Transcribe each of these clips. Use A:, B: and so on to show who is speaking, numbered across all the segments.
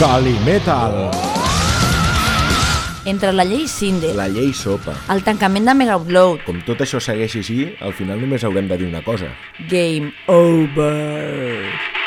A: Calimetal.
B: Entre la llei Cinder,
A: La llei sopa.
B: el tancament de Mega Upload,
A: Com tot això segueixi així, al final només haurem de dir una cosa.
B: Game Over.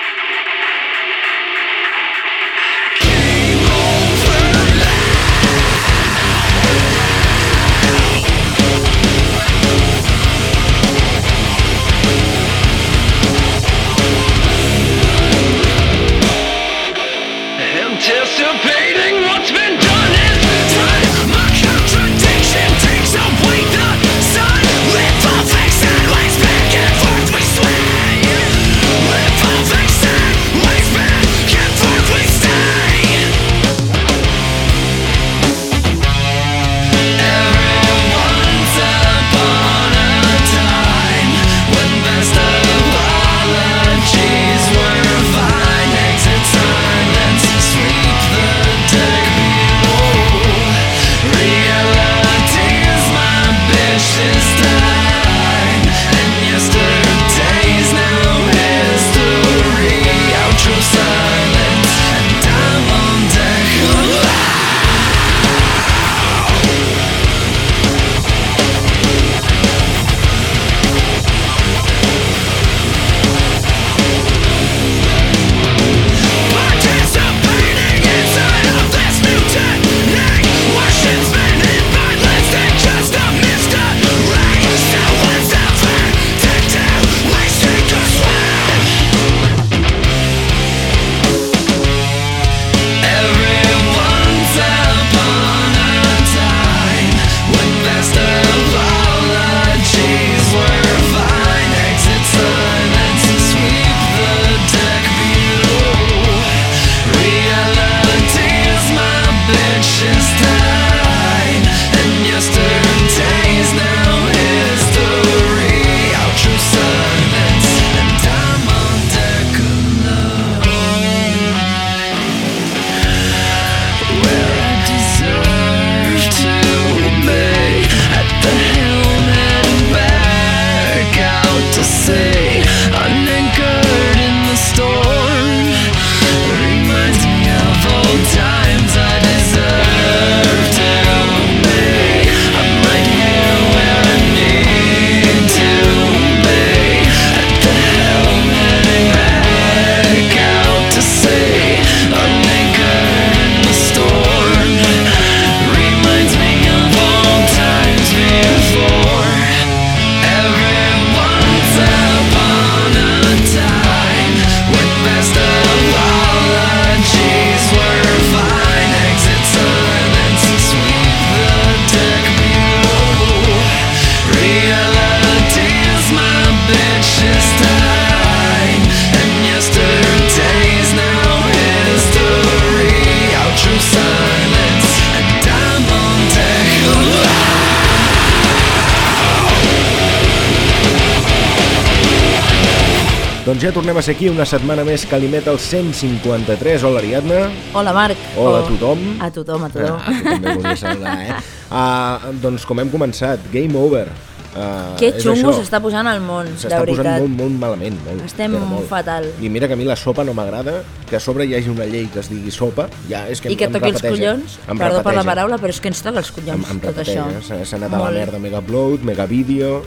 A: Ser aquí una setmana més Calimetal 153. Hola, Ariadna.
B: Hola, Marc.
A: Hola a tothom.
B: A tothom, a tothom.
A: Ah, tu també volia saludar, eh? Uh, doncs com hem començat, Game Over. Uh,
B: Que xungo s'està posant al món, de
A: S'està posant
B: veritat.
A: molt, molt malament. Molt,
B: Estem
A: molt.
B: fatal.
A: I mira que a mi la sopa no m'agrada, que a sobre hi hagi una llei que es digui sopa, ja és que
B: I que
A: em
B: toqui els
A: repeteja,
B: collons,
A: em
B: perdó per la
A: repeteja.
B: paraula, però és que ens toca els
A: Em,
B: collons,
A: em
B: tot
A: repeteja,
B: això.
A: s'ha s'ha anat a la
B: Molt.
A: merda Mega Upload, Mega Video...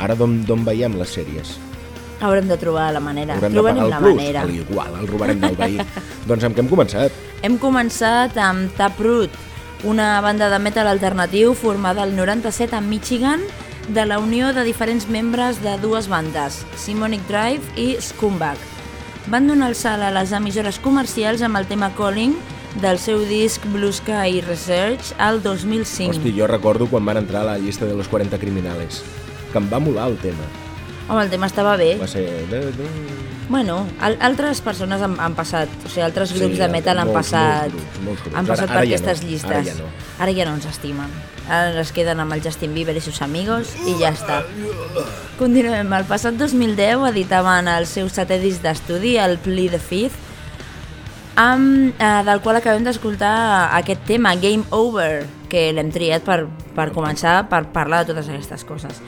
A: Ara d'on d'on veiem les sèries?
B: Haurem de trobar la manera.
A: Haurem
B: Trobarem la
A: plus?
B: manera.
A: Al igual, el robarem del veí. doncs amb què hem començat?
B: Hem començat amb Taproot, una banda de metal alternatiu formada al 97 a Michigan de la unió de diferents membres de dues bandes, Simonic Drive i Scumbag. Van donar el salt a les emissores comercials amb el tema Calling del seu disc Blue Sky Research al 2005.
A: Hosti, jo recordo quan van entrar a la llista de los 40 criminales, que em va molar el tema.
B: Home, el tema estava bé.
A: Va ser...
B: Bueno, al altres persones han, han passat, o sigui, altres
A: Sí,
B: grups de metal han
A: molts,
B: passat,
A: molts grups, molts grups.
B: han passat
A: Ara- ara
B: per
A: ja
B: aquestes
A: no,
B: llistes.
A: ara ja no.
B: Ara ja no ens estimen. Ara es queden amb el Justin Bieber i sus amigos i ja està. Continuem. El passat 2010 editaven el seu setè disc d'estudi, el Plea the Fifth, amb, eh, del qual acabem d'escoltar aquest tema, Game Over, que l'hem triat per, per començar per parlar de totes aquestes coses.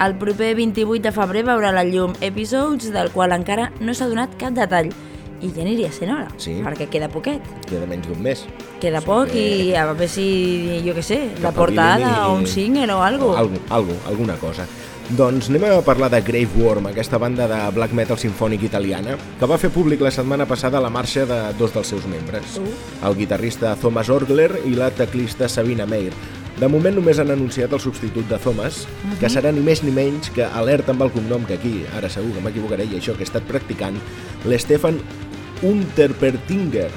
B: El proper 28 de febrer veurà la llum Episodes, del qual encara no s'ha donat cap detall.
C: I ja aniria sent hora,
A: Sí.
C: perquè queda poquet.
A: Queda menys d'un mes.
C: Queda
A: Sí.
C: poc i a veure si, jo què sé, la
A: Que
C: portada
A: espavilin
C: o un single o algo.
A: Algo, algo, alguna cosa. Doncs anem a parlar de Grave Worm, aquesta banda de black metal sinfònic italiana, que va fer públic la setmana passada la marxa de dos dels seus membres,
C: Uh.
A: el guitarrista Thomas Orgler i la teclista Sabina Meir. De moment només han anunciat el substitut de Thomas, que serà ni més ni menys que alerta amb el cognom que aquí, ara segur que m'equivocaré i això que he estat practicant, l'Stefan Unterpertinger,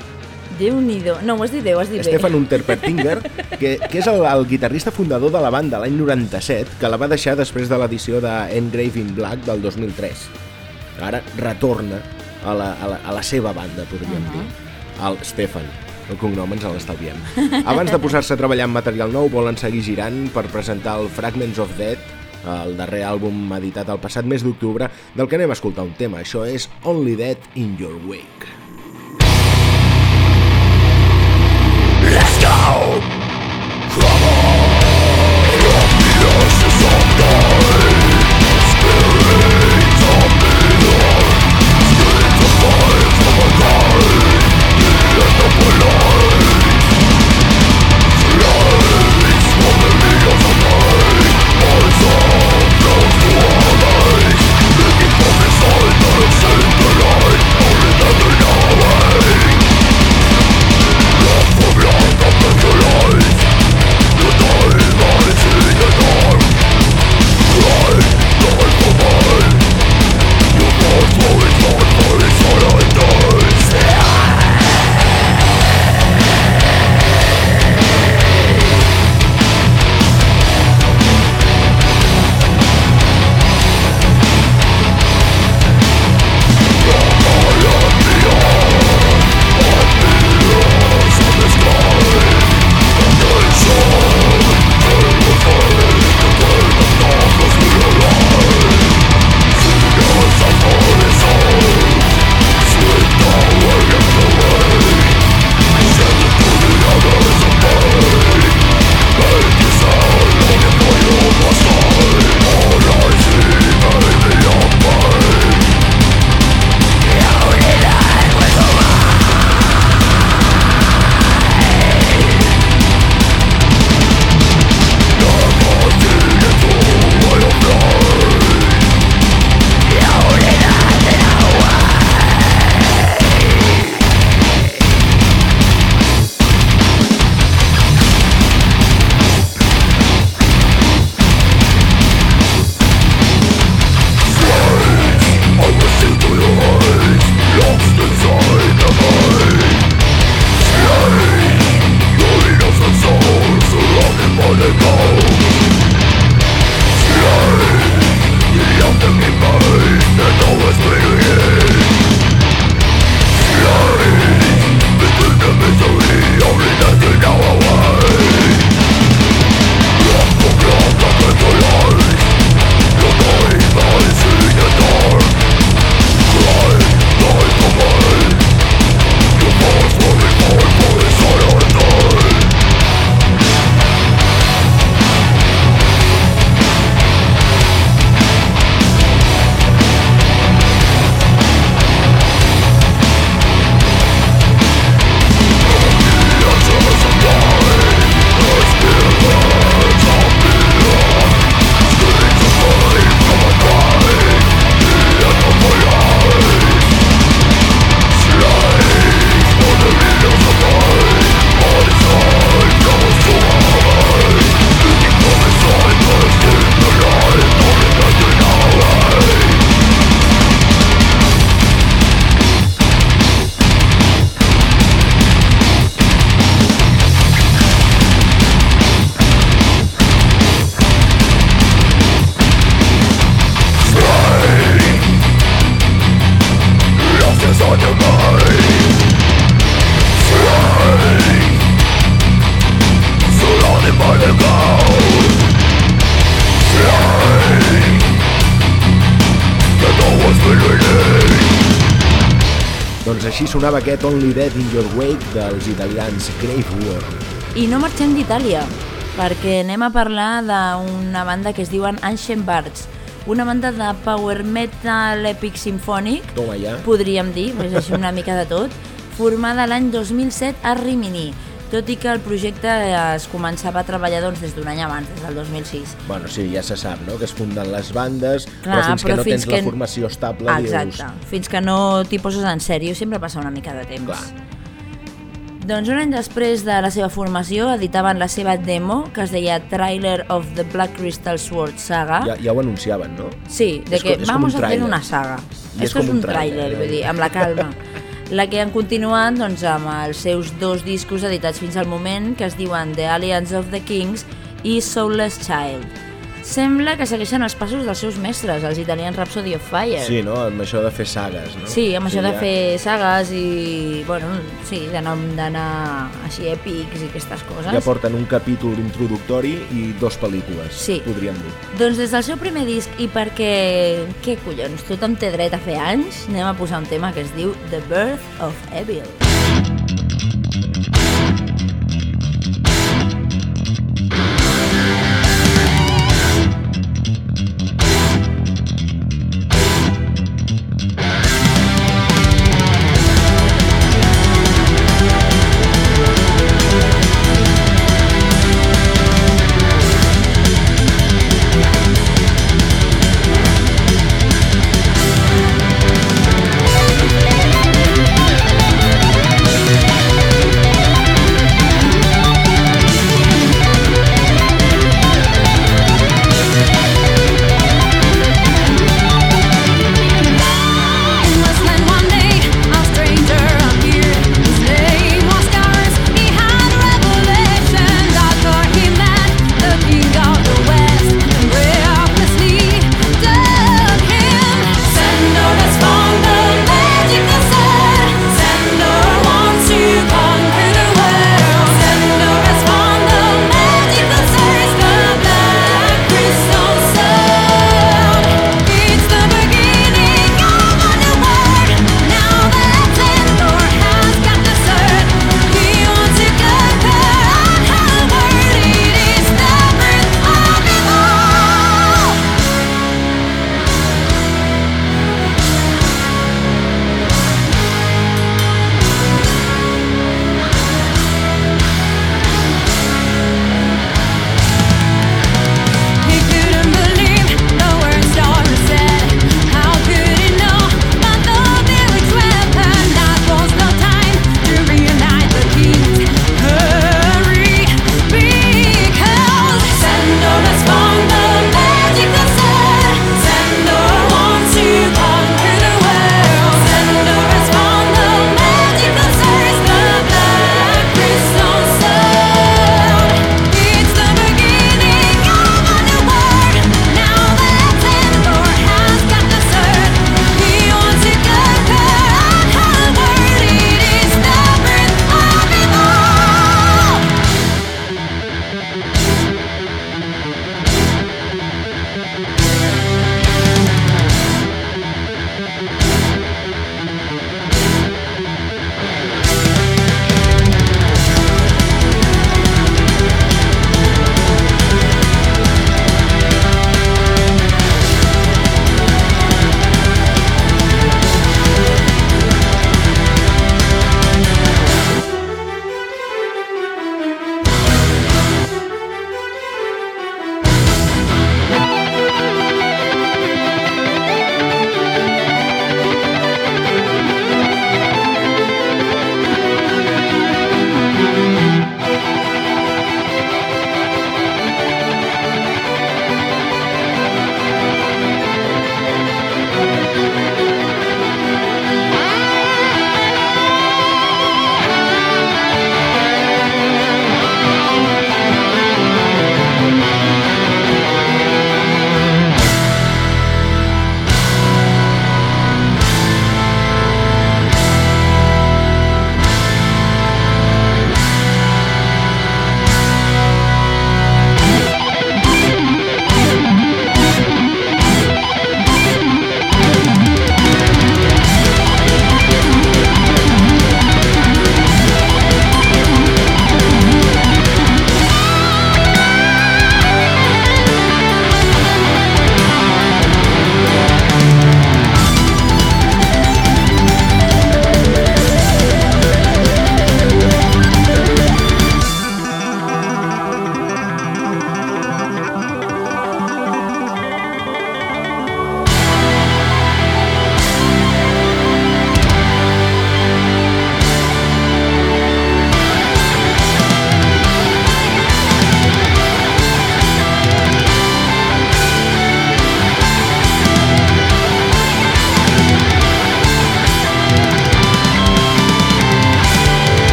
C: Déu-n'hi-do. No, ho has dit ho has dit bé.
A: Stefan Unterpertinger, que, que és el, el guitarrista fundador de la banda l'any 97, que la va deixar després de l'edició de Engrave in Black del 2003. Ara retorna a la, a la, a la seva banda, podríem dir. El Stefan, el cognom ens l'estalviem. Abans de posar-se a treballar en material nou, volen seguir girant per presentar el Fragments of Dead, el darrer àlbum editat el passat mes d'octubre, del que anem a escoltar un tema. Això és Only Dead in Your Wake.
D: Let's go!
A: Així sonava aquest Only Dead in Your Wake dels italians Grave Worm.
C: I no marxem d'Itàlia, perquè anem a parlar d'una banda que es diuen Ancient Bards. una banda de power metal epic sinfònic,
A: Toma ja.
C: podríem dir, és així una mica de tot, formada l'any 2007 a Rimini, tot i que el projecte es començava a treballar doncs, des d'un any abans, des del 2006.
A: Bueno, sí, ja se sap, no?, que es funden les bandes,
C: Clar,
A: però fins que
C: però
A: no
C: fins
A: tens
C: que-
A: la formació estable
C: Exacte,
A: dius...
C: fins que no t'hi poses en sèrio sempre passa una mica de temps.
A: Clar.
C: Doncs un any després de la seva formació editaven la seva demo que es deia Trailer of the Black Crystal Sword Saga.
A: Ja, ja ho anunciaven, no?
C: Sí, de
A: És
C: que
A: com
C: vamos a
A: tráiler.
C: una saga.
A: I és
C: Esto
A: com
C: és
A: un
C: un
A: tráiler,
C: tràiler,
A: eh?
C: vull dir, amb la calma. La que han continuat doncs, amb els seus dos discos editats fins al moment, que es diuen The Alliance of the Kings i Soulless Child. Sembla que segueixen els passos dels seus mestres, els italians Rhapsody of Fire.
A: Sí, no?, amb això de fer sagues, no?
C: Sí, amb això de
A: ja-
C: fer sagues i, bueno, sí, d'anar així èpics i aquestes coses.
A: Ja porten un capítol introductori i dos pel·lícules,
C: Sí.
A: podríem dir.
C: Doncs des del seu primer disc i perquè, què collons, tothom té dret a fer anys, anem a posar un tema que es diu The Birth of Evil.
D: Thank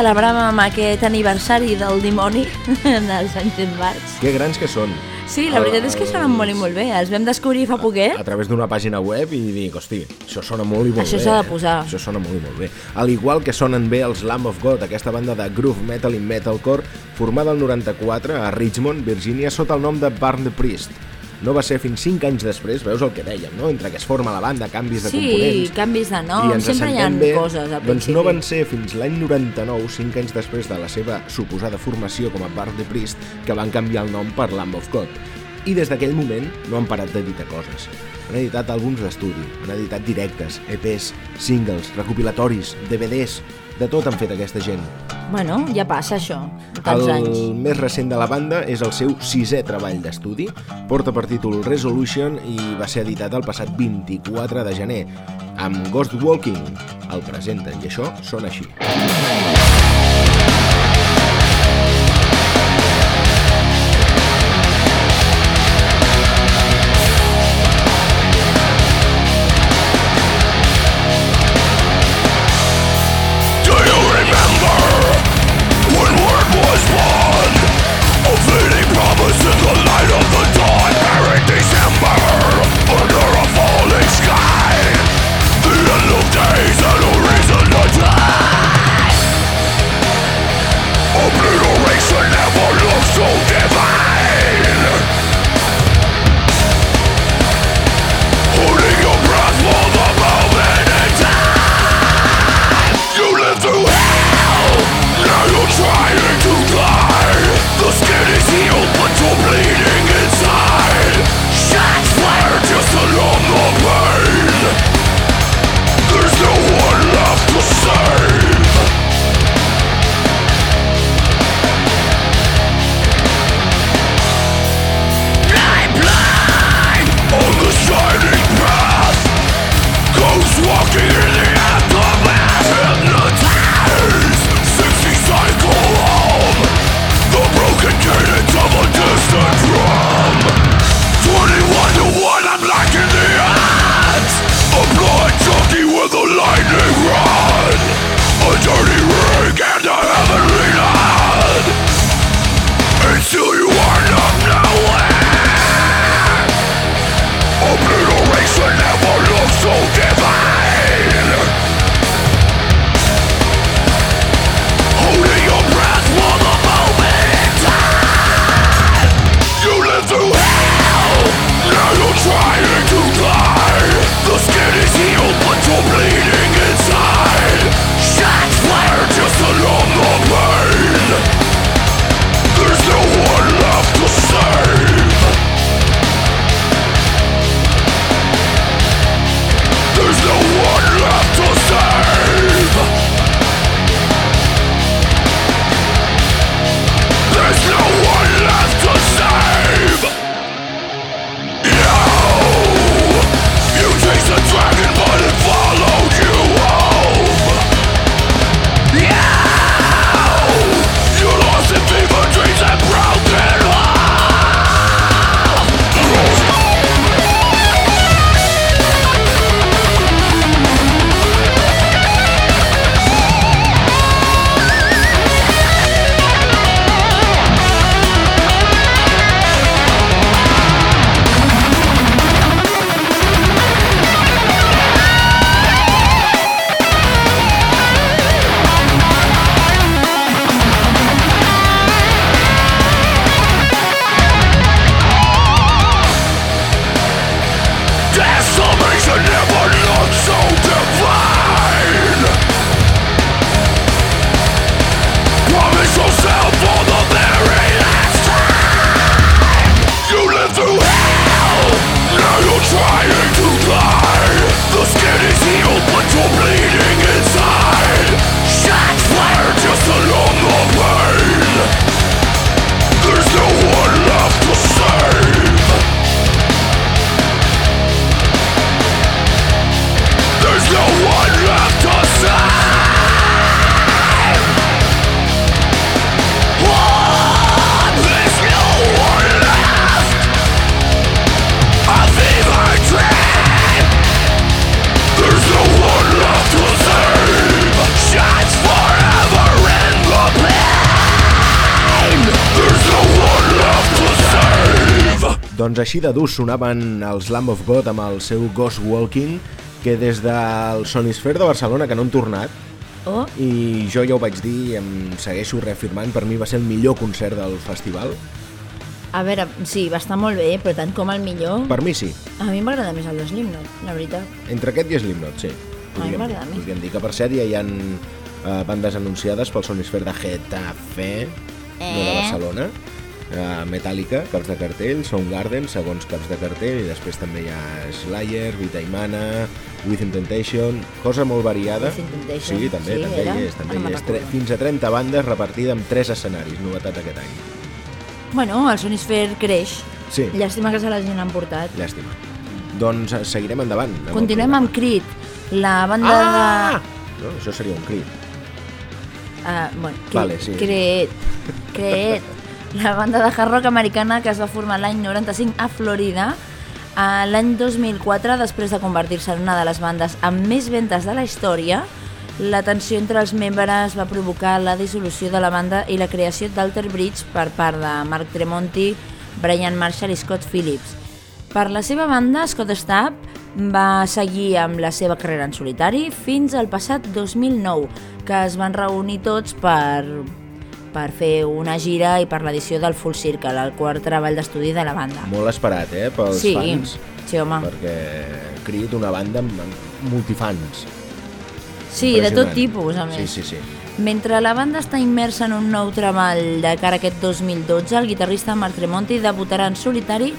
C: Celebràvem aquest aniversari del dimoni en els anys embarcs.
A: Que grans que són.
C: Sí, la veritat és que sonen molt i molt bé. Els vam descobrir fa poquet.
A: A través d'una pàgina web i dic, hosti, això sona molt i molt
C: Això
A: bé.
C: s'ha de
A: eh?
C: posar.
A: Això sona molt i molt bé. Al igual que sonen bé els Lamb of God, aquesta banda de groove metal i metalcore formada el 94 a Richmond, Virgínia, sota el nom de Barn the Priest. No va ser fins 5 anys després, veus el que dèiem, no? Entre que es forma la banda, canvis de
C: Sí,
A: components...
C: canvis de nom, sempre hi ha
A: bé,
C: coses al
A: doncs
C: principi.
A: no van ser fins l'any 99, 5 anys després de la seva suposada formació com a Bar the Priest, que van canviar el nom per Lamb of God. I des d'aquell moment no han parat d'editar coses. Han editat àlbums d'estudi, han editat directes, EPs, singles, recopilatoris, DVDs... De tot han fet aquesta gent.
C: Bueno, ja passa això, tants
A: el
C: anys.
A: més recent de la banda és el seu sisè treball d'estudi, porta per títol Resolution i va ser editat el passat 24 de gener, amb Ghost Walking. El presenten i això sona així.
D: Do
A: Doncs així de durs sonaven els Lamb of God amb el seu Ghost Walking, que des del Sonisphere de Barcelona, que no han tornat,
C: Oh,
A: i jo ja ho vaig dir i em segueixo reafirmant, per mi va ser el millor concert del festival.
C: a veure, sí, va estar molt bé, però tant com el millor...
A: Per mi sí,
C: A mi m'agrada més el de Slipknot, la veritat.
A: entre aquest i Slipknot, sí.
C: A mi m'agrada més.
A: podríem dir que per cert ja hi ha uh, bandes anunciades pel Sonisphere de Getafe, no de
C: Eh?
A: Barcelona, uh, Metallica, caps de cartell, Soundgarden, segons caps de cartell, i després també hi ha Slayer, Vitaimana, Within Temptation, cosa molt variada. Sí, també,
C: sí,
A: també
C: era?
A: hi és, també hi és. Tre fins a 30 bandes repartides en 3 escenaris, novetat aquest any.
C: Bueno, el Sonisphere creix.
A: Sí.
C: Llàstima que se l'hagin emportat.
A: Llàstima. Doncs eh, seguirem endavant. amb
C: Continuem amb. Creed, la banda
A: Ah! No, això seria un crit.
C: de... Uh, bueno, Creed,
A: Vale, sí.
C: Creed, Creed, la banda de hard rock americana que es va formar l'any 95 a Florida. L'any 2004, després de convertir-se en una de les bandes amb més ventes de la història, la tensió entre els membres va provocar la dissolució de la banda i la creació d'Alter Bridge per part de Mark Tremonti, Brian Marshall i Scott Phillips. Per la seva banda, Scott Stapp va seguir amb la seva carrera en solitari fins al passat 2009, que es van reunir tots per, per fer una gira i per l'edició del Full Circle, el quart treball d'estudi de la banda.
A: Molt esperat, eh, pels
C: sí,
A: fans.
C: sí, home.
A: Perquè Creed una banda amb, multifans.
C: Sí, de tot tipus, a més.
A: Sí, sí, sí.
C: Mentre la banda està immersa en un nou treball de cara a aquest 2012, el guitarrista Mark Tremonti debutarà en solitari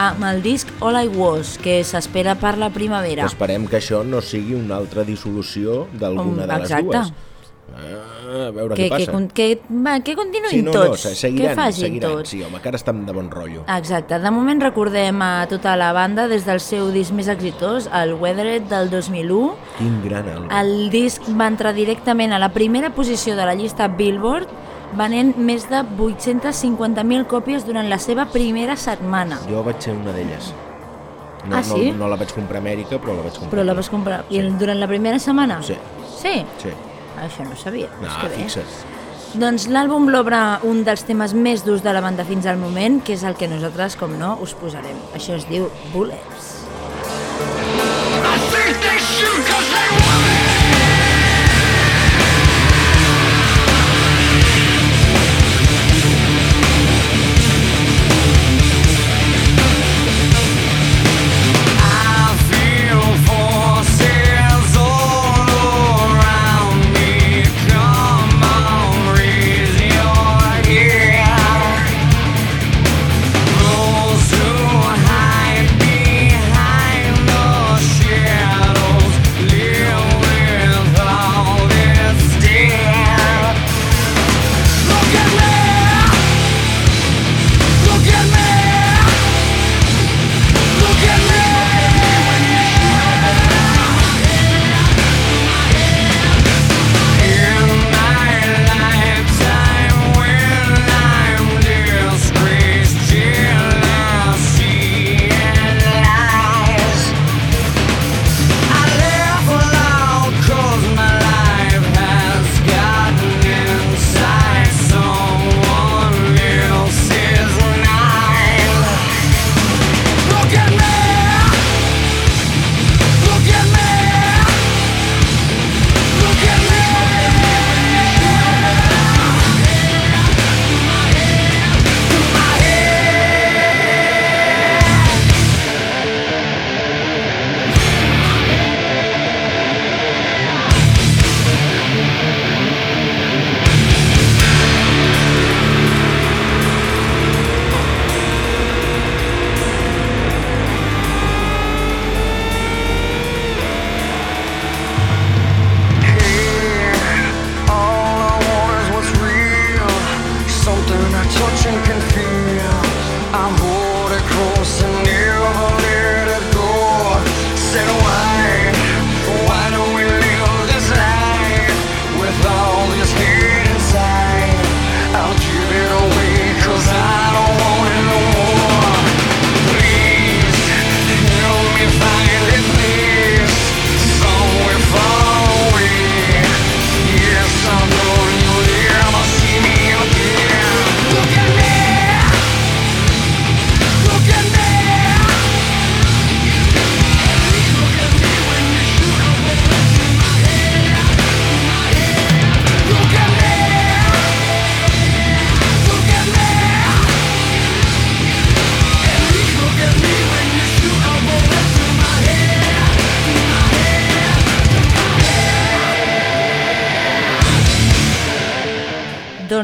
C: amb el disc All I Was, que s'espera per la primavera.
A: Esperem que això no sigui una altra dissolució d'alguna de les
C: exacte.
A: dues. Ah, a veure
C: que,
A: què
C: que,
A: passa.
C: que, va, que continuïn
A: sí, no,
C: tots,
A: no, seguiran,
C: que facin
A: seguiran.
C: tots.
A: Sí, home, que ara estan de bon rotllo.
C: Exacte, de moment recordem a tota la banda des del seu disc més exitós, el Weathered del 2001.
A: Quin gran àlbum.
C: El disc va entrar directament a la primera posició de la llista Billboard, venent més de 850.000 còpies durant la seva primera setmana.
A: Jo vaig ser una d'elles. No,
C: Ah, sí?
A: no, no la vaig comprar a Amèrica, però la vaig comprar.
C: Però la vas comprar i durant la primera setmana?
A: Sí.
C: Sí?
A: Sí.
C: Això no ho sabia.
A: No,
C: És que bé.
A: fixa't.
C: Doncs l'àlbum l'obre un dels temes més durs de la banda fins al moment, que és el que nosaltres, com no, us posarem. Això es diu Bullets.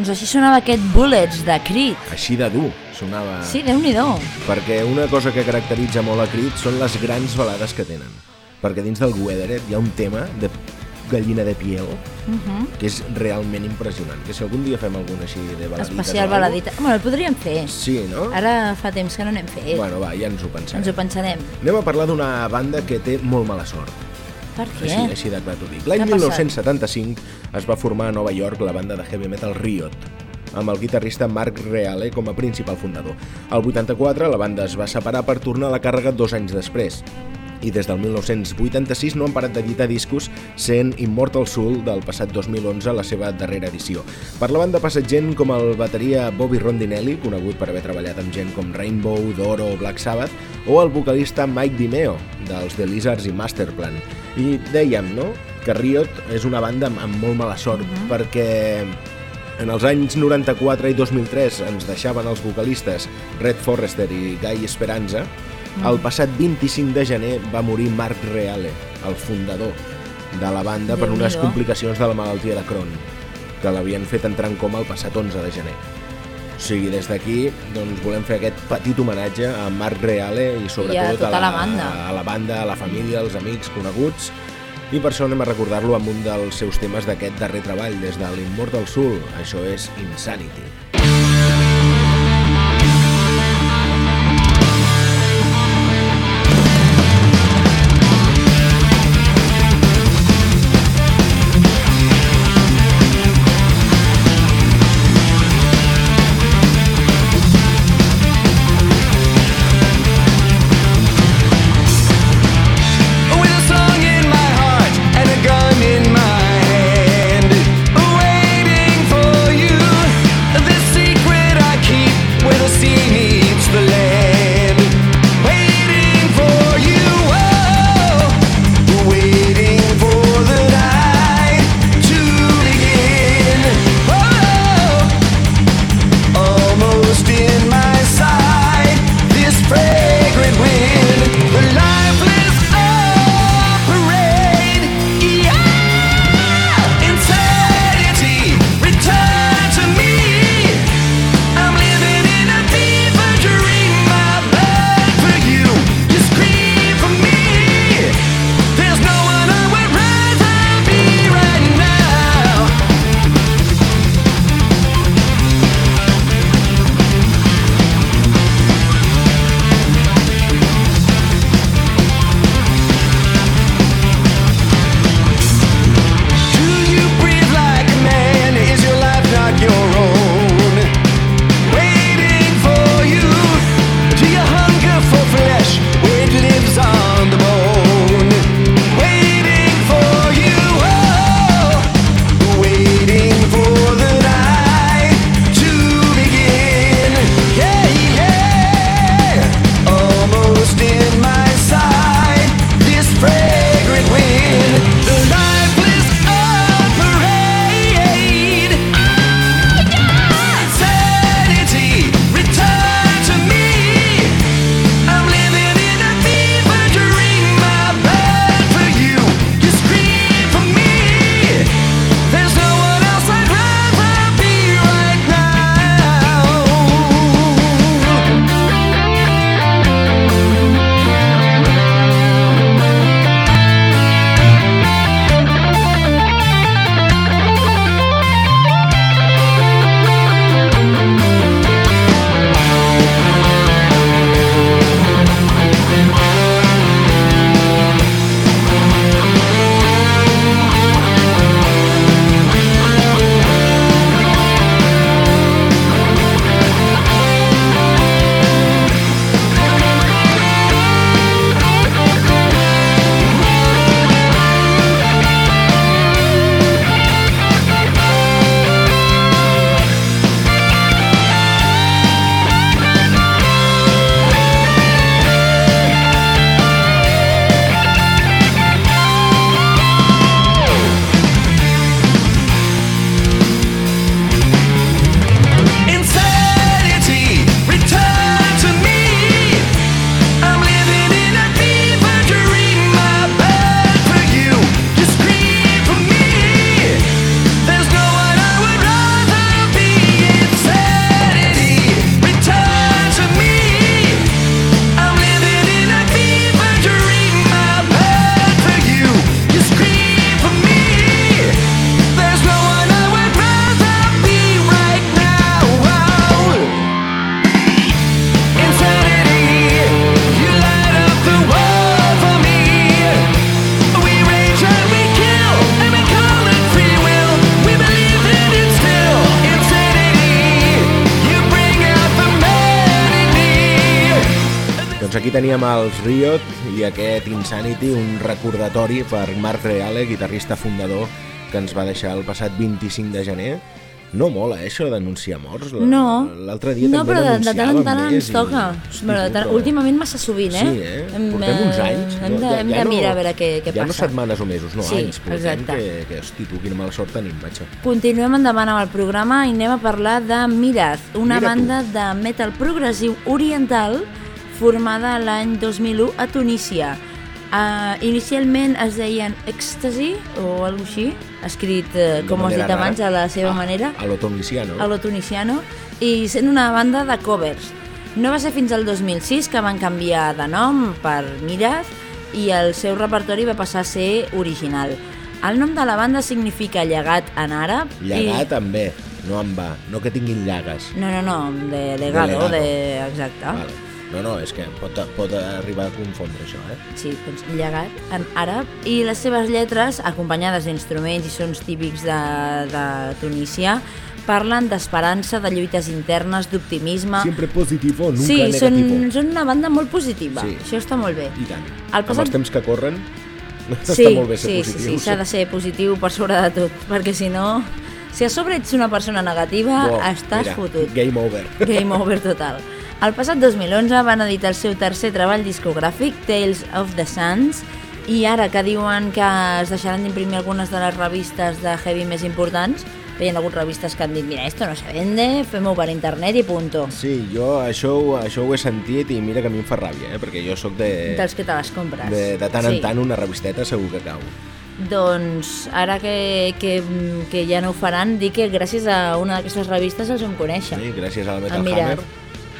C: Doncs així sonava aquest Bullets de Creed.
A: Així de dur sonava...
C: Sí, déu nhi
A: Perquè una cosa que caracteritza molt a Creed són les grans balades que tenen. Perquè dins del Weathered hi ha un tema de gallina de piel
C: Mhm.
A: que és realment impressionant. Que si algun dia fem algun així de baladita...
C: Especial baladita. Bueno, el podríem fer.
A: Sí, no?
C: Ara fa temps que no n'hem fet.
A: Bueno, va, ja ens ho pensarem.
C: Ens ho pensarem.
A: Anem a parlar d'una banda que té molt mala sort.
C: Per què?
A: Així, així de clar t'ho dic. L'any
C: Què ha passat?
A: 1975 es va formar a Nova York la banda de heavy metal Riot, amb el guitarrista Mark Reale com a principal fundador. Al 84 la banda es va separar per tornar a la càrrega dos anys després i des del 1986 no han parat d'editar discos sent Immortal Soul del passat 2011 la seva darrera edició. Per la banda passa gent com el bateria Bobby Rondinelli, conegut per haver treballat amb gent com Rainbow, Doro o Black Sabbath, o el vocalista Mike Dimeo, dels The Lizards i Masterplan. I dèiem, no?, que Riot és una banda amb, molt mala sort, perquè en els anys 94 i 2003 ens deixaven els vocalistes Red Forrester i Guy Esperanza. El passat 25 de gener va morir Mark Reale, el fundador de la banda, per unes complicacions de la malaltia de Crohn, que l'havien fet entrar en coma el passat 11 de gener. O sigui, des d'aquí doncs, volem fer aquest petit homenatge a Marc Reale i sobretot
C: tota
A: a,
C: la banda.
A: a la banda, a la família, als amics coneguts i per això anem a recordar-lo amb un dels seus temes d'aquest darrer treball des de l'Immortal Soul, això és Insanity. Aquí teníem els Riot i aquest Insanity, un recordatori per Marc Reale, guitarrista fundador, que ens va deixar el passat 25 de gener. No mola, eh, això d'anunciar morts. La-
C: No,
A: L'altre dia
C: no
A: també
C: però de, de tant en tant ens
A: i-
C: toca.
A: Hosti,
C: Però de tant,
A: puta.
C: últimament massa sovint, eh?
A: Sí, eh?
C: Hem,
A: Portem uns
C: eh,
A: anys.
C: Hem
A: no?
C: de, hem de mirar a veure què, què
A: ja no
C: passa.
A: setmanes o mesos, no
C: Sí,
A: anys. Portem
C: exacte.
A: Que, que, hosti, tu, quina mala sort tenim, macho.
C: Continuem endavant amb el programa i anem a parlar de Miraz, una
A: Mira tu.
C: banda de metal progressiu oriental formada l'any 2001 a Tunísia. Uh, inicialment es deien Ecstasy o alguna així, escrit, uh,
A: De
C: com has dit abans, a la seva
A: Ah,
C: manera,
A: A lo tunisiano.
C: a lo tunisiano, i sent una banda de covers. No va ser fins al 2006 que van canviar de nom per Miraz i el seu repertori va passar a ser original. El nom de la banda significa llegat en àrab.
A: Llegat
C: I...
A: també, no en va. No que tinguin llagues.
C: No, no, no, de legado,
A: legado.
C: de... exacte.
A: Vale. No, no, és que pot, pot arribar a confondre això, eh?
C: Sí, doncs llegat en àrab. I les seves lletres, acompanyades d'instruments i sons típics de, de Tunísia, parlen d'esperança, de lluites internes, d'optimisme...
A: Sempre positivo, nunca
C: Sí, són,
A: negativo.
C: són una banda molt positiva.
A: Sí.
C: Això està molt bé.
A: I tant.
C: El
A: Amb
C: passat-
A: els temps que corren,
C: Sí,
A: està molt bé ser
C: sí, sí,
A: positiu.
C: sí, s'ha de ser positiu per sobre de tot, perquè si no, si a sobre ets una persona negativa,
A: Buah,
C: estàs
A: mira,
C: fotut.
A: Game over.
C: Game over total. El passat 2011 van editar el seu tercer treball discogràfic, Tales of the Suns, i ara que diuen que es deixaran d'imprimir algunes de les revistes de heavy més importants, hi ha hagut revistes que han dit, mira, esto no se vende, fem-ho per internet i punto.
A: Sí, jo això, això ho he sentit i mira que a mi em fa ràbia, eh? perquè jo sóc de,
C: Dels que te les compres.
A: de, de tant en
C: Sí.
A: tant una revisteta segur que cau.
C: Doncs ara que, que, que ja no ho faran, dic que gràcies a una d'aquestes revistes els vam conèixer.
A: Sí, gràcies a la Metal
C: Ah, mira.
A: Hammer.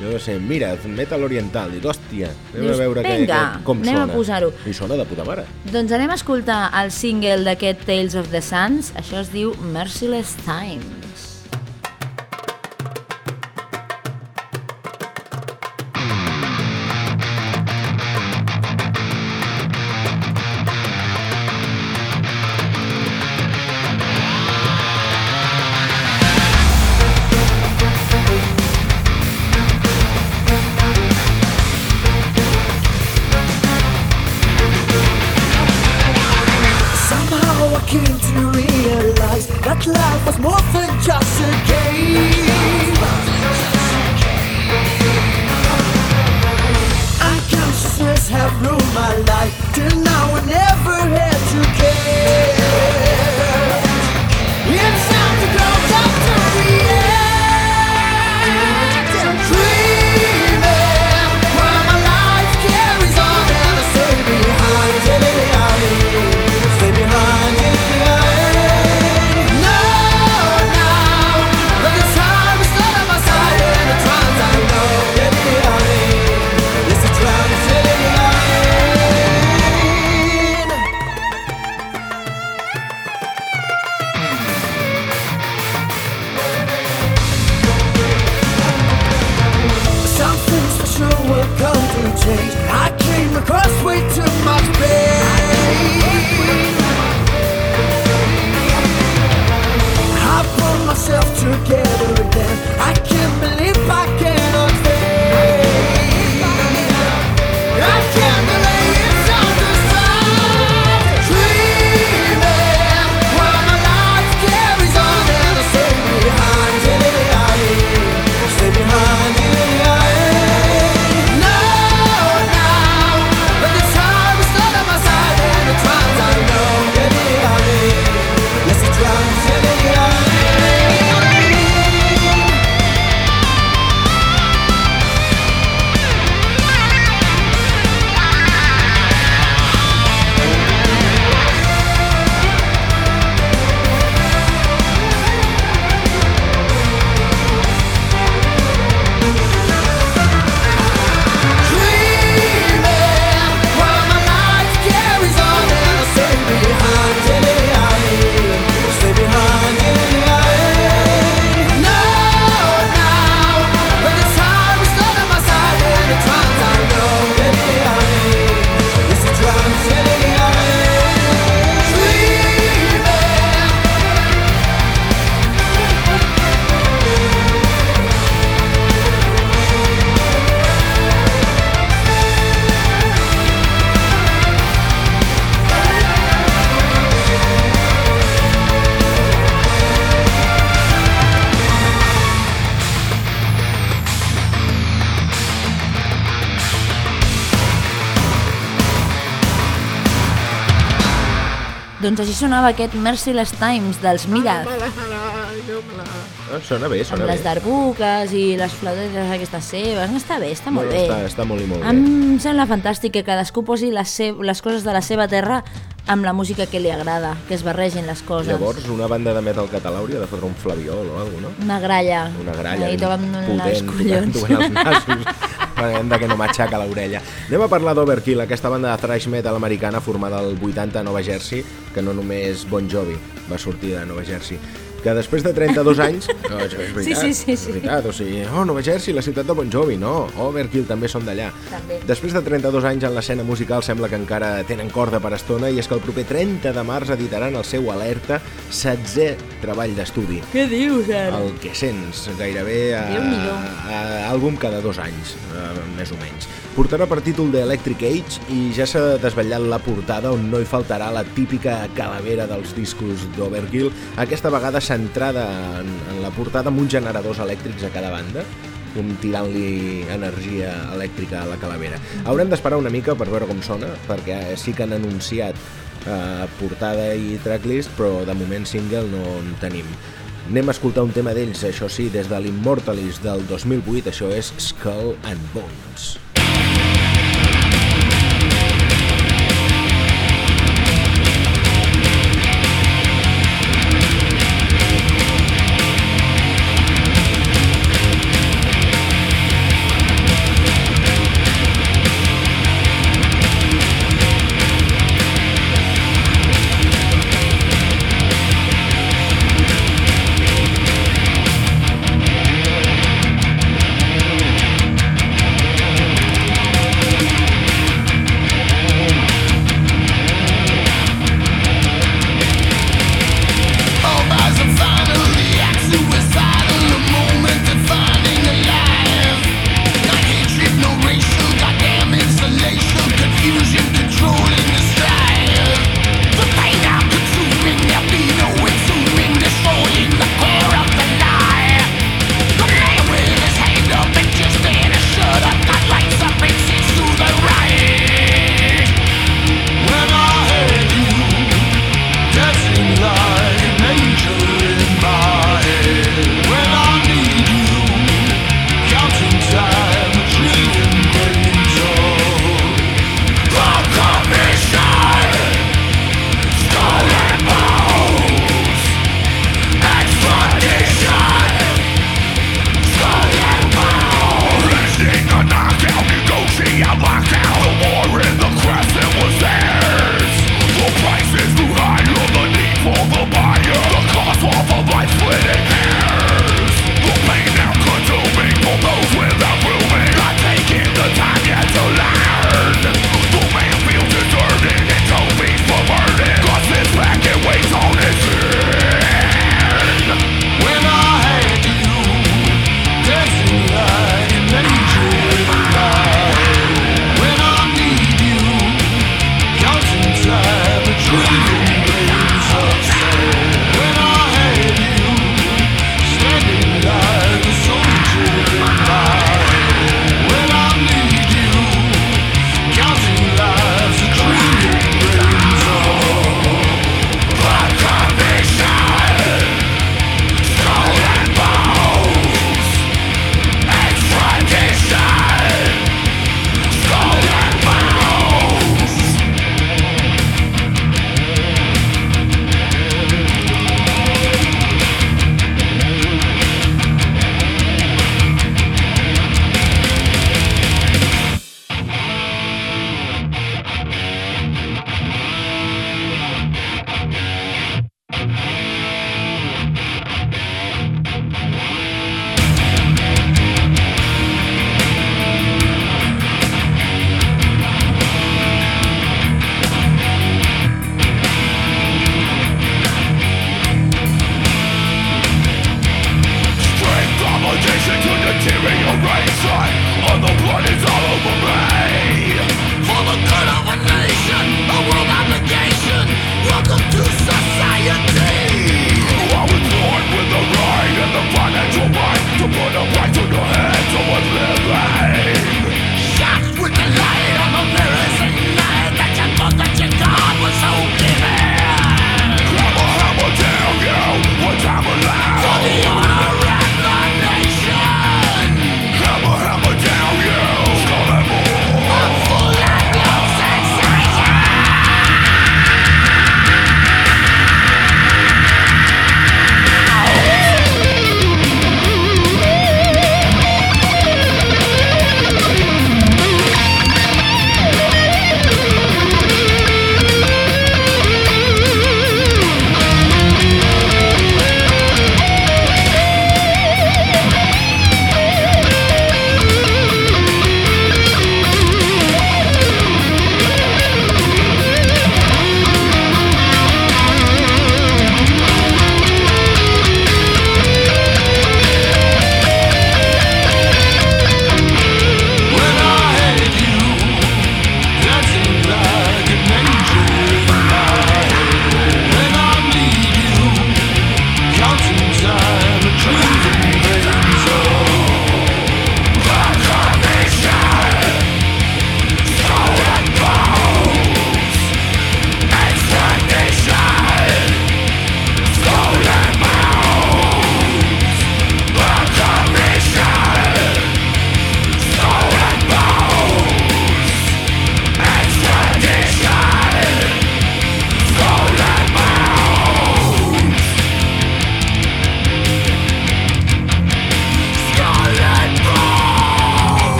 A: Jo sé, mira, Metal Oriental. Dic, hòstia, anem
C: Dius,
A: a veure què,
C: "Vinga,
A: què, com
C: anem a
A: sona.
C: posar-ho."
A: I sona de puta mare.
C: Doncs anem a escoltar el single d'aquest Tales of the Suns, això es diu Merciless Times. Sonava aquest Merciless Times dels Mirad,
A: Ah, sona bé,
C: amb
A: sona
C: les
A: bé.
C: darbuques i les flautetes aquestes seves. Està bé, està molt
A: Bueno,
C: bé.
A: Està, està molt i molt bé.
C: Em sembla fantàstic que cadascú posi les, les coses de la seva terra amb la música que li agrada, que es barregin les coses.
A: Llavors, una banda de metal català hauria de fotre un flaviol o alguna cosa, no?
C: Una gralla.
A: Una gralla ben
C: tocant els collons.
A: tocant, tocant els nassos, De que no m'aixaca l'orella. Anem a parlar d'Overkill, aquesta banda de thrash metal americana formada al 80 a Nova Jersey, que no només Bon Jovi va sortir de Nova Jersey, que després de 32 anys... No, és, és veritat,
C: Sí, sí, sí,
A: és
C: sí.
A: veritat, o sigui, oh, Nova Jersey, la ciutat de Bon Jovi, no, Overkill també són d'allà. Després de 32 anys en l'escena musical sembla que encara tenen corda per estona i és que el proper 30 de març editaran el seu Alerta 16è treball d'estudi.
C: Què dius, ara?
A: El que sents, gairebé a,
C: Déu-n'hi-do.
A: a, àlbum cada dos anys, eh, més o menys. Portarà per títol de Electric Age i ja s'ha desvetllat la portada on no hi faltarà la típica calavera dels discos d'Overkill, aquesta vegada centrada en, en la portada amb uns generadors elèctrics a cada banda com tirant-li energia elèctrica a la calavera. Haurem d'esperar una mica per veure com sona, perquè sí que han anunciat eh, portada i tracklist, però de moment single no en tenim. Anem a escoltar un tema d'ells, això sí, des de l'Immortalist del 2008, això és Skull and Bones.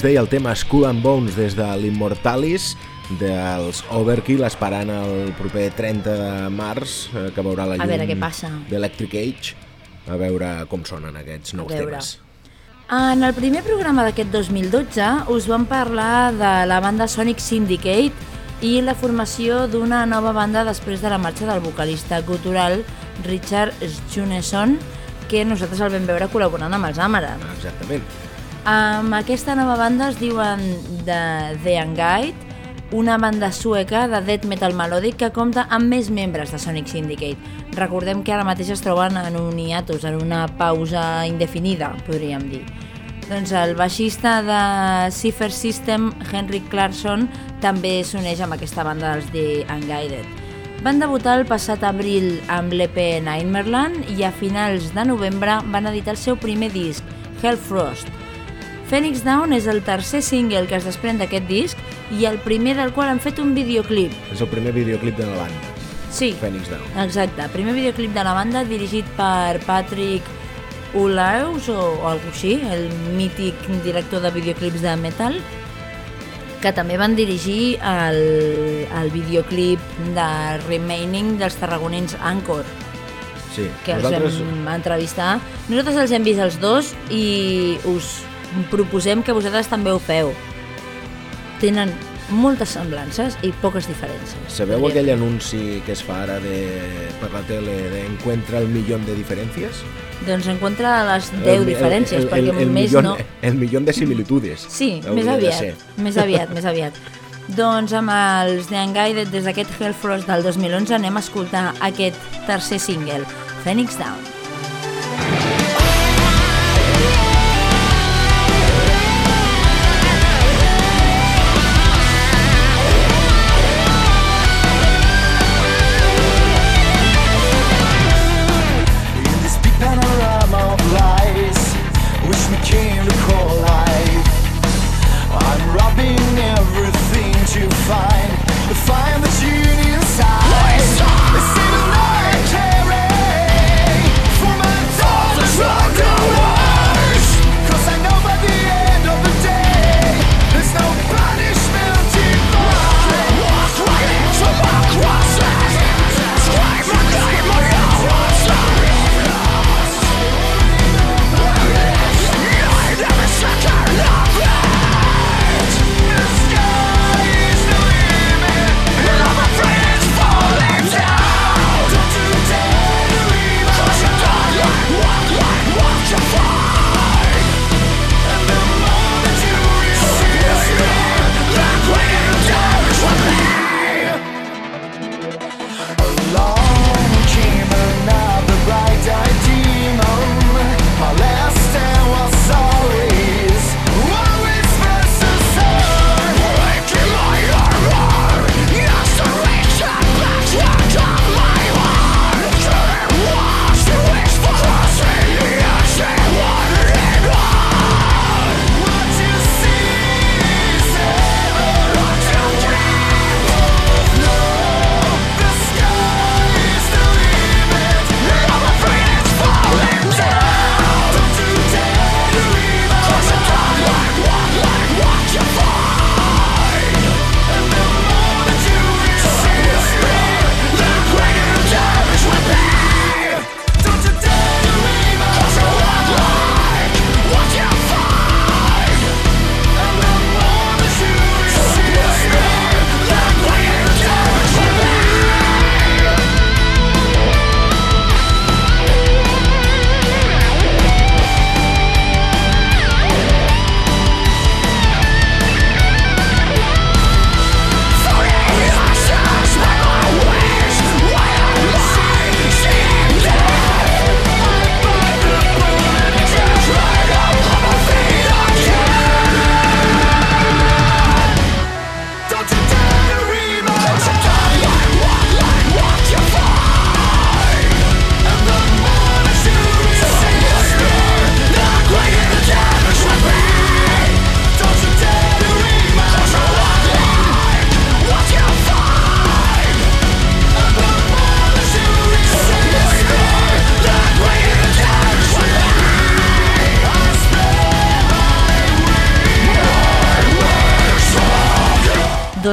A: Es deia el tema Skull and Bones des de l'Immortalis dels Overkill esperant el proper 30 de març eh, que veurà la llum d'Electric Age a veure com sonen aquests nous temes.
C: En el primer programa d'aquest 2012 us vam parlar de la banda Sonic Syndicate i la formació d'una nova banda després de la marxa del vocalista gutural Richard Juneson, que nosaltres el vam veure col·laborant amb els Amara.
A: Exactament.
C: Amb aquesta nova banda es diuen The, The Unguide, una banda sueca de death metal melòdic que compta amb més membres de Sonic Syndicate. Recordem que ara mateix es troben en un hiatus, en una pausa indefinida, podríem dir. Doncs el baixista de Cipher System, Henrik Clarkson, també s'uneix amb aquesta banda dels The Unguided. Van debutar el passat abril amb l'EP Nightmareland i a finals de novembre van editar el seu primer disc, Hellfrost, Phoenix Down és el tercer single que es desprèn d'aquest disc i el primer del qual han fet un videoclip.
A: És el primer videoclip de la banda,
C: Sí,
A: Phoenix Down.
C: exacte. Primer videoclip de la banda dirigit per Patrick Ulaus o, o alguna així, el mític director de videoclips de metal, que també van dirigir el, el videoclip de Remaining dels tarragonins Anchor,
A: Sí,
C: que els
A: nosaltres...
C: vam entrevistar. Nosaltres els hem vist els dos i us proposem que vosaltres també ho feu. Tenen moltes semblances i poques diferències.
A: Sabeu
C: podríem
A: aquell anunci que es fa ara de, per la tele de encuentra el millón de diferències?
C: Doncs encontra les 10 diferències, perquè
A: el
C: més
A: millón,
C: no...
A: El millón de similitudes.
C: Sí, més aviat, més aviat, més aviat. Doncs amb els The Unguided des d'aquest Hellfrost del 2011 anem a escoltar aquest tercer single, Phoenix Down.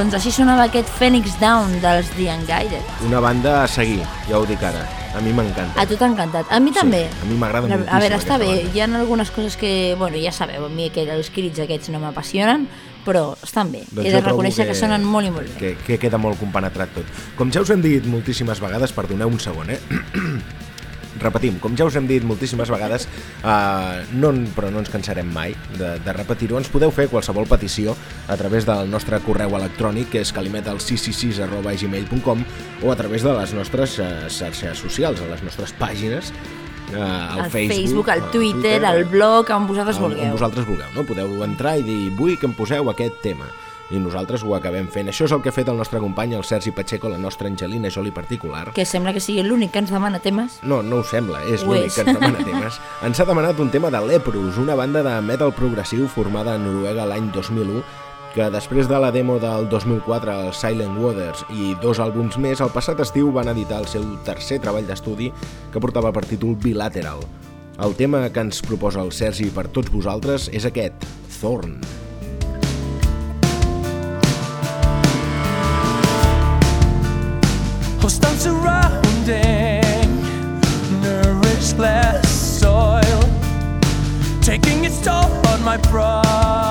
C: Doncs així sonava aquest Phoenix Down dels The Unguided.
A: Una banda a seguir, ja ho dic ara. A mi m'encanta.
C: A tu t'ha encantat. A mi també.
A: a mi m'agrada
C: A- A
A: moltíssim
C: veure, està bé.
A: banda.
C: Hi ha algunes coses que, bueno, ja sabeu, a mi que els crits aquests no m'apassionen, però estan bé.
A: Doncs
C: He de reconèixer que, sonen molt i molt bé.
A: Que, que queda molt compenetrat tot. Com ja us hem dit moltíssimes vegades, perdoneu un segon, eh? Repetim, com ja us hem dit moltíssimes vegades, eh, no, però no ens cansarem mai de, de repetir-ho, ens podeu fer qualsevol petició a través del nostre correu electrònic, que és calimetal666 o a través de les nostres eh, xarxes socials, a les nostres pàgines, eh, al
C: Al
A: Facebook,
C: Facebook, al Twitter, al blog, on vosaltres
A: on, on
C: vulgueu.
A: vosaltres vulgueu, no? Podeu entrar i dir, vull que em poseu aquest tema. I nosaltres ho acabem fent. Això és el que ha fet el nostre company, el Sergi Pacheco, la nostra Angelina Jolie particular.
C: Que sembla que sigui l'únic que ens demana temes.
A: No, no ho sembla, és l'únic que ens demana temes. Ens ha demanat un tema de Leprous, una banda de metal progressiu formada a Noruega l'any 2001, que després de la demo del 2004, el Silent Waters, i dos àlbums més, el passat estiu van editar el seu tercer treball d'estudi, que portava per títol Bilateral. El tema que ens proposa el Sergi per tots vosaltres és aquest, Thorn.
B: Host taking its toll on my pride.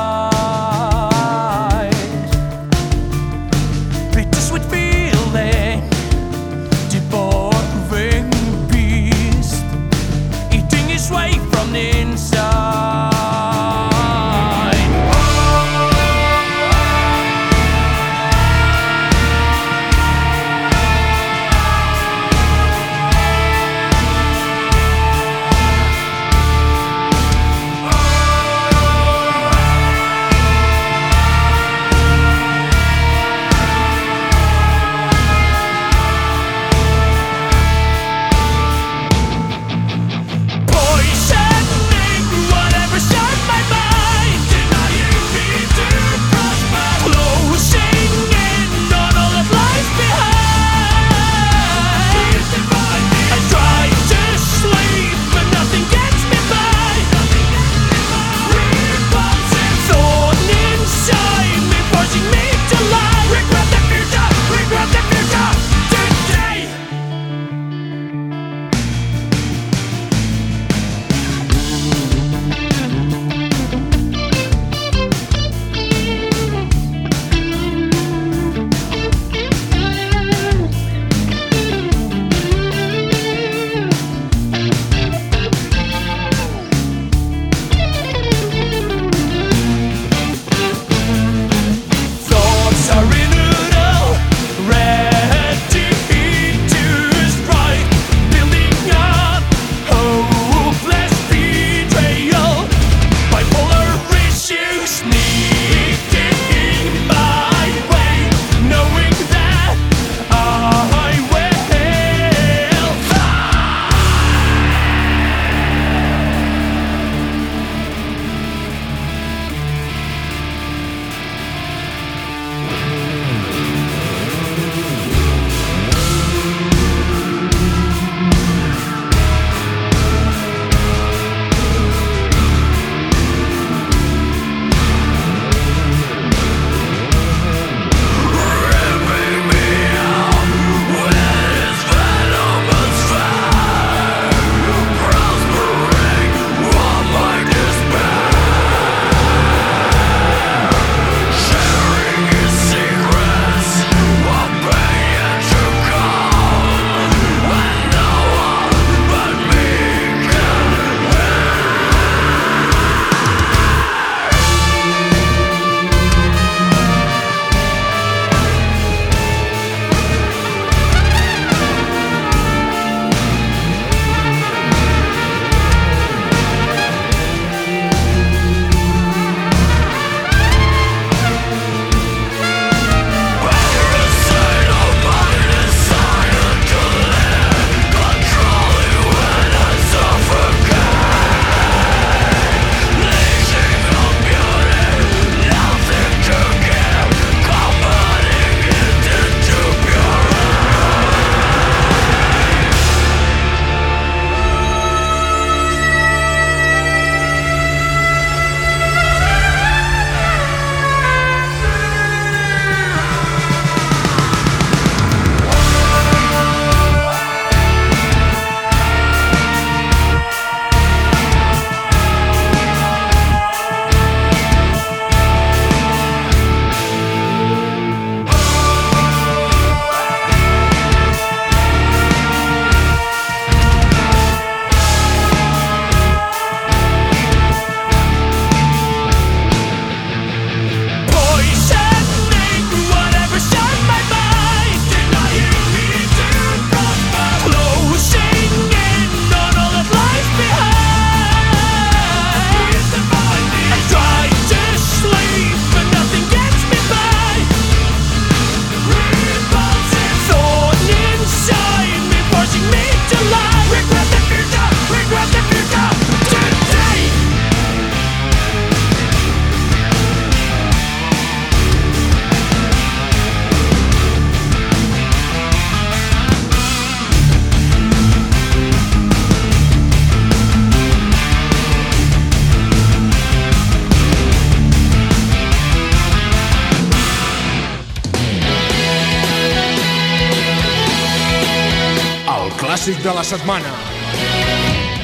E: De la setmana.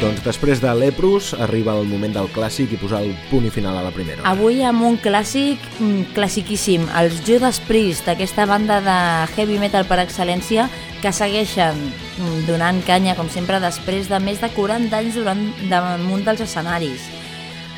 A: Doncs després de l'Eprus arriba el moment del clàssic i posar el punt i final a la primera. hora.
C: Avui amb un clàssic mm, classiquíssim, els Judas Priest, aquesta banda de heavy metal per excel·lència que segueixen mm, donant canya, com sempre, després de més de 40 anys durant damunt dels escenaris.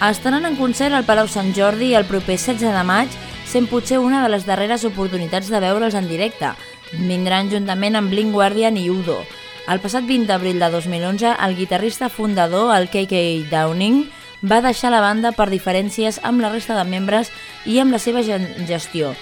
C: Estaran en concert al Palau Sant Jordi el proper 16 de maig, sent potser una de les darreres oportunitats de veure'ls en directe. Vindran juntament amb Blink Guardian i Udo. El passat 20 d'abril de 2011, el guitarrista fundador, el KK Downing, va deixar la banda per diferències amb la resta de membres i amb la seva gestió.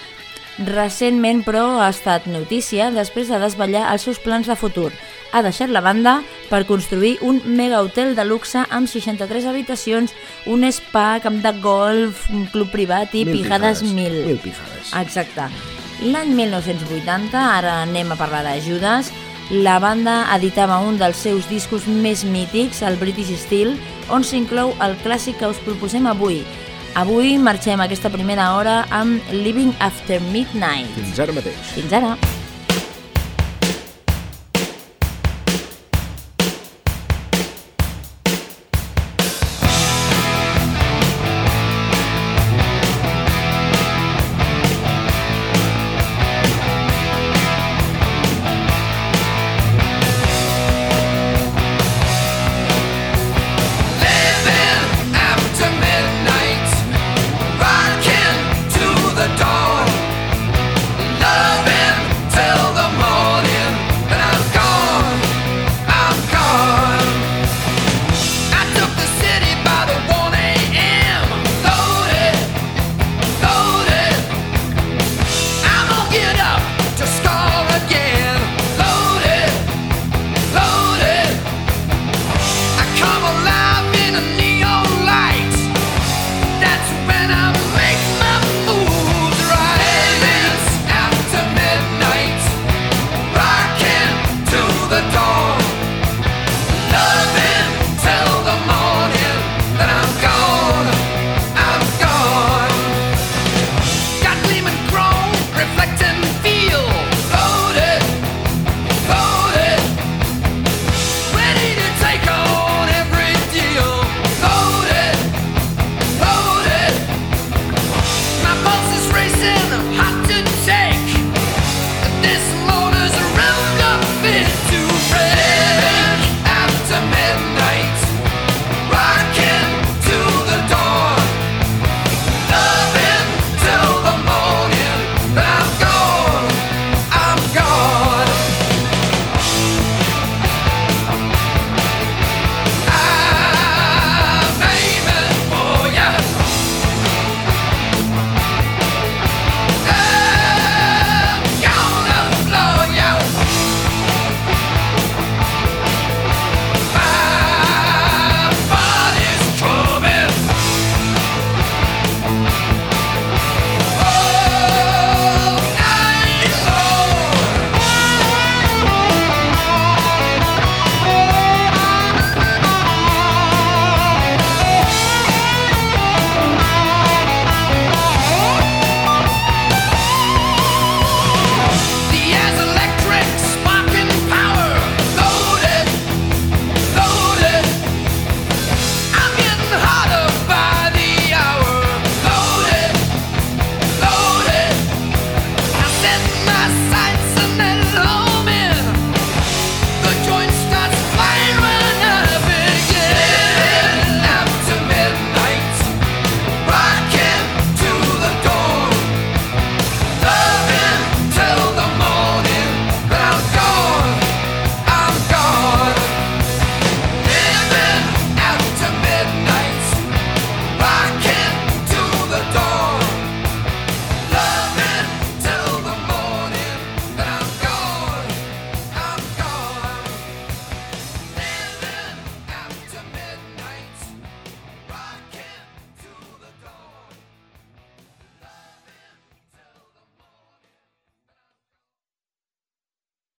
C: Recentment, però, ha estat notícia després de desvetllar els seus plans de futur. Ha deixat la banda per construir un mega hotel de luxe amb 63 habitacions, un spa, camp de golf, un club privat i
A: Mil
C: pijades
A: pijades,
C: mil.
A: mil pijades.
C: Exacte. L'any 1980, ara anem a parlar de Judas, la banda editava un dels seus discos més mítics, el British Steel, on s'inclou el clàssic que us proposem avui. Avui marxem aquesta primera hora amb Living After Midnight.
A: Fins ara mateix.
C: Fins ara!